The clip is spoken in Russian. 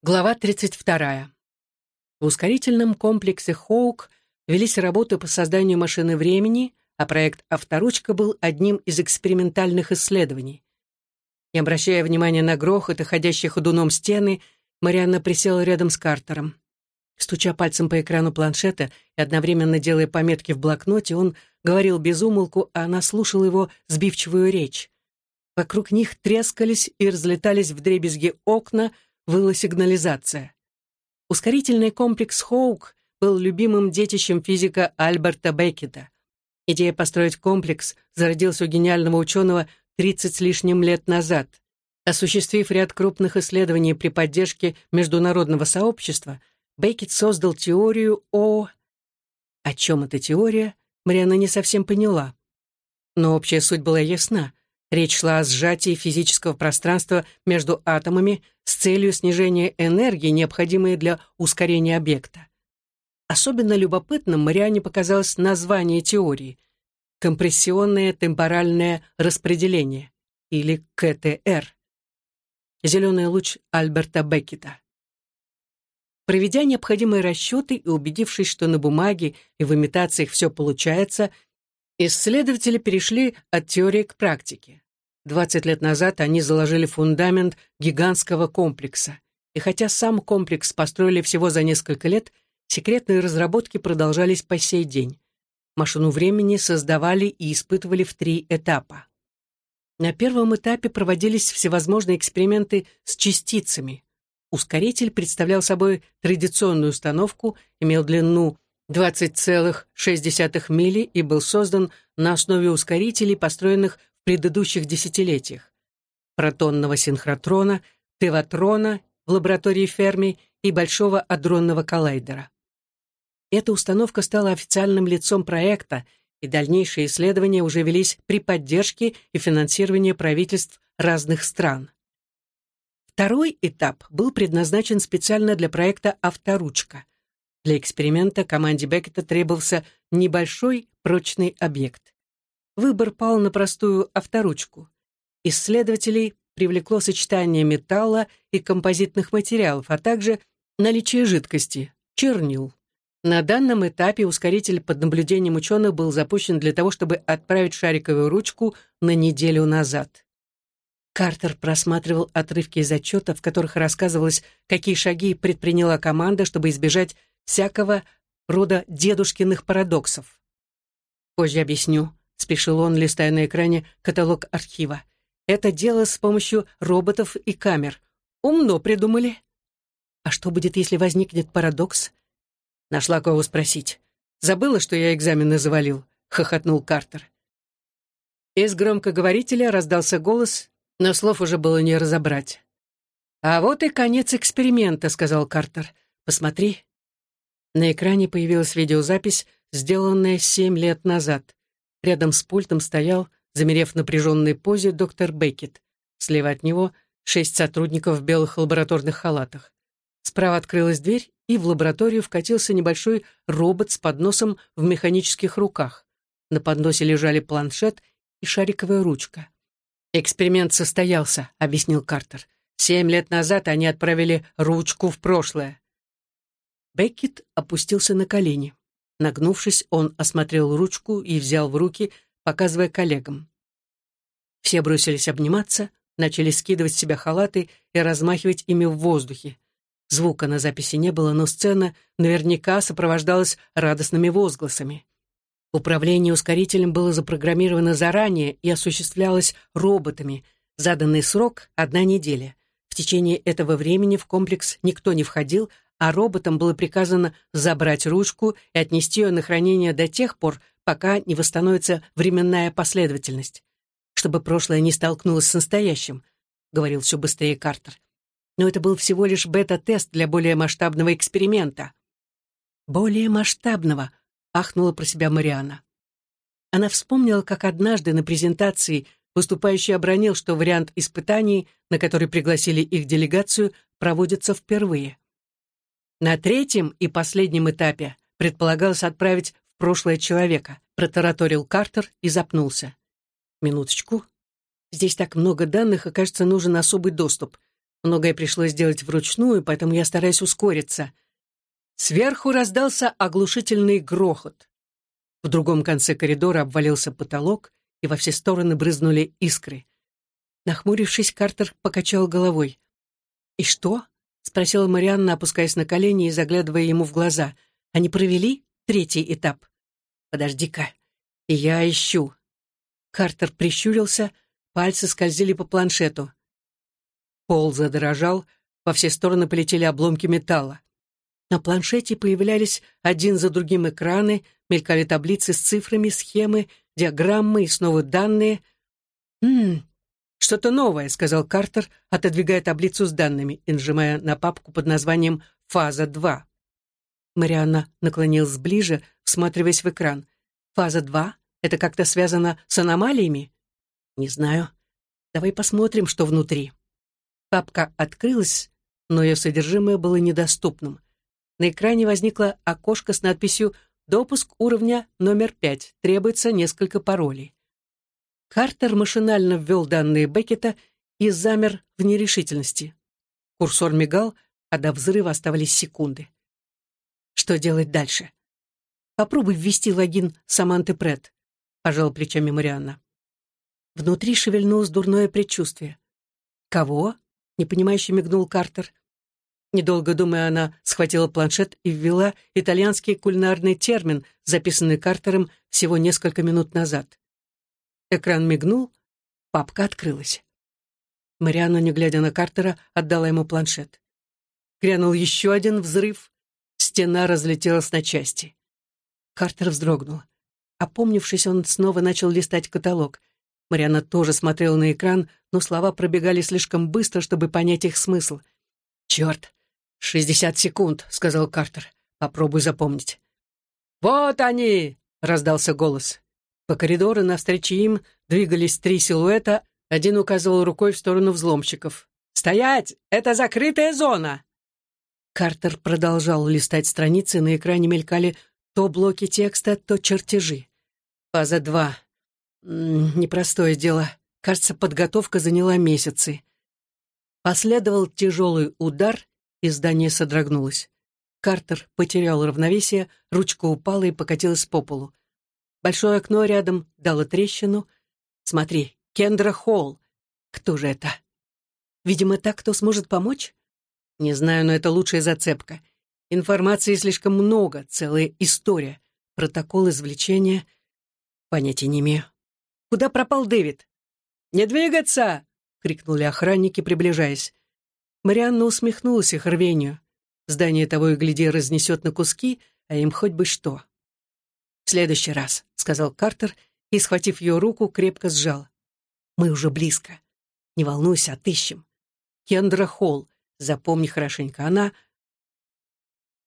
Глава 32. В ускорительном комплексе «Хоук» велись работы по созданию машины времени, а проект «Авторучка» был одним из экспериментальных исследований. Не обращая внимания на грохот и ходящие ходуном стены, Марианна присела рядом с Картером. Стуча пальцем по экрану планшета и одновременно делая пометки в блокноте, он говорил без умолку, а она слушала его сбивчивую речь. Вокруг них трескались и разлетались вдребезги окна — выла сигнализация. Ускорительный комплекс Хоук был любимым детищем физика Альберта Беккета. Идея построить комплекс зародилась у гениального ученого 30 с лишним лет назад. Осуществив ряд крупных исследований при поддержке международного сообщества, Беккет создал теорию о... О чем эта теория, Мариана не совсем поняла. Но общая суть была ясна. Речь шла о сжатии физического пространства между атомами с целью снижения энергии, необходимой для ускорения объекта. Особенно любопытным Мариане показалось название теории — компрессионное темпоральное распределение, или КТР. Зеленый луч Альберта Беккета. Проведя необходимые расчеты и убедившись, что на бумаге и в имитациях все получается, Исследователи перешли от теории к практике. 20 лет назад они заложили фундамент гигантского комплекса. И хотя сам комплекс построили всего за несколько лет, секретные разработки продолжались по сей день. Машину времени создавали и испытывали в три этапа. На первом этапе проводились всевозможные эксперименты с частицами. Ускоритель представлял собой традиционную установку, имел длину 20,6 мили и был создан на основе ускорителей, построенных предыдущих десятилетиях. Протонного синхротрона, теватрона в лаборатории Ферми и Большого адронного коллайдера. Эта установка стала официальным лицом проекта, и дальнейшие исследования уже велись при поддержке и финансировании правительств разных стран. Второй этап был предназначен специально для проекта «Авторучка», для эксперимента команде Беккета требовался небольшой прочный объект. Выбор пал на простую авторучку. Исследователей привлекло сочетание металла и композитных материалов, а также наличие жидкости, чернил. На данном этапе ускоритель под наблюдением ученых был запущен для того, чтобы отправить шариковую ручку на неделю назад. Картер просматривал отрывки из отчета, в которых рассказывалось, какие шаги предприняла команда, чтобы избежать всякого рода дедушкиных парадоксов. Позже объясню, спешил он, листая на экране каталог архива. Это дело с помощью роботов и камер. Умно придумали. А что будет, если возникнет парадокс? Нашла кого спросить. Забыла, что я экзамены завалил, хохотнул Картер. Из громкоговорителя раздался голос, но слов уже было не разобрать. «А вот и конец эксперимента», — сказал Картер. «Посмотри, на экране появилась видеозапись, сделанная семь лет назад. Рядом с пультом стоял, замерев в напряженной позе, доктор Беккет. Слева от него шесть сотрудников в белых лабораторных халатах. Справа открылась дверь, и в лабораторию вкатился небольшой робот с подносом в механических руках. На подносе лежали планшет и шариковая ручка. «Эксперимент состоялся», — объяснил Картер. «Семь лет назад они отправили ручку в прошлое. Беккет опустился на колени. Нагнувшись, он осмотрел ручку и взял в руки, показывая коллегам. Все бросились обниматься, начали скидывать с себя халаты и размахивать ими в воздухе. Звука на записи не было, но сцена наверняка сопровождалась радостными возгласами. Управление ускорителем было запрограммировано заранее и осуществлялось роботами. Заданный срок — одна неделя. В течение этого времени в комплекс никто не входил, а роботам было приказано забрать ручку и отнести ее на хранение до тех пор, пока не восстановится временная последовательность, чтобы прошлое не столкнулось с настоящим, — говорил все быстрее Картер. Но это был всего лишь бета-тест для более масштабного эксперимента. «Более масштабного», — ахнула про себя Мариана. Она вспомнила, как однажды на презентации выступающий обронил, что вариант испытаний, на который пригласили их делегацию, проводится впервые. На третьем и последнем этапе предполагалось отправить в прошлое человека, протараторил Картер и запнулся. Минуточку. Здесь так много данных, и, кажется, нужен особый доступ. Многое пришлось сделать вручную, поэтому я стараюсь ускориться. Сверху раздался оглушительный грохот. В другом конце коридора обвалился потолок, и во все стороны брызнули искры. Нахмурившись, Картер покачал головой. «И что?» — спросила Марианна, опускаясь на колени и заглядывая ему в глаза. «Они провели третий этап?» «Подожди-ка, я ищу». Картер прищурился, пальцы скользили по планшету. Пол задрожал, во все стороны полетели обломки металла. На планшете появлялись один за другим экраны, мелькали таблицы с цифрами, схемы, диаграммы и снова данные. «Хм, что-то новое», — сказал Картер, отодвигая таблицу с данными и нажимая на папку под названием «Фаза-2». Марианна наклонилась ближе, всматриваясь в экран. «Фаза-2? Это как-то связано с аномалиями?» «Не знаю. Давай посмотрим, что внутри». Папка открылась, но ее содержимое было недоступным. На экране возникло окошко с надписью «Допуск уровня номер 5. Требуется несколько паролей». Картер машинально ввел данные Беккета и замер в нерешительности. Курсор мигал, а до взрыва оставались секунды. Что делать дальше? Попробуй ввести логин Саманты Прет, пожал плечами Марианна. Внутри шевельнулось дурное предчувствие. Кого? непонимающе мигнул Картер. Недолго думая, она схватила планшет и ввела итальянский кулинарный термин, записанный Картером всего несколько минут назад. Экран мигнул, папка открылась. Марианна, не глядя на Картера, отдала ему планшет. Грянул еще один взрыв. Стена разлетелась на части. Картер вздрогнул. Опомнившись, он снова начал листать каталог. Марианна тоже смотрела на экран, но слова пробегали слишком быстро, чтобы понять их смысл. «Черт! Шестьдесят секунд», — сказал Картер. «Попробуй запомнить». «Вот они!» — раздался голос. По коридору навстречу им двигались три силуэта, один указывал рукой в сторону взломщиков. «Стоять! Это закрытая зона!» Картер продолжал листать страницы, на экране мелькали то блоки текста, то чертежи. Фаза два. Непростое дело. Кажется, подготовка заняла месяцы. Последовал тяжелый удар, и здание содрогнулось. Картер потерял равновесие, ручка упала и покатилась по полу. Большое окно рядом дало трещину. Смотри, Кендра Холл. Кто же это? Видимо, так, кто сможет помочь? Не знаю, но это лучшая зацепка. Информации слишком много, целая история. Протокол извлечения. Понятия не имею. Куда пропал Дэвид? «Не двигаться!» — крикнули охранники, приближаясь. Марианна усмехнулась их рвению. Здание того и гляди разнесет на куски, а им хоть бы что. «В следующий раз», — сказал Картер и, схватив ее руку, крепко сжал. «Мы уже близко. Не волнуйся, отыщем. Кендра Холл, запомни хорошенько, она